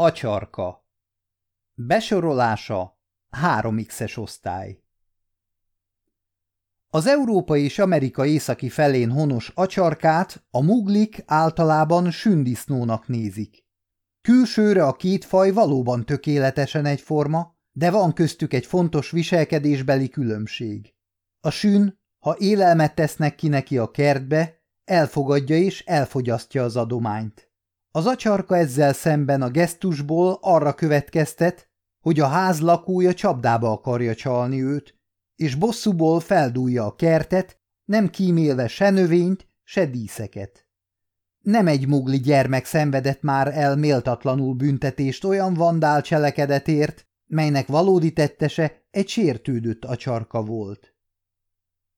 Acsarka Besorolása 3x-es osztály Az Európa és Amerika északi felén honos acsarkát a muglik általában sündisznónak nézik. Külsőre a két faj valóban tökéletesen egyforma, de van köztük egy fontos viselkedésbeli különbség. A sün, ha élelmet tesznek ki neki a kertbe, elfogadja és elfogyasztja az adományt. Az acsarka ezzel szemben a gesztusból arra következtet, hogy a ház lakója csapdába akarja csalni őt, és bosszúból feldújja a kertet, nem kímélve se növényt, se díszeket. Nem egy mugli gyermek szenvedett már el méltatlanul büntetést olyan vandál cselekedetért, melynek valódi tettese egy sértődött acsarka volt.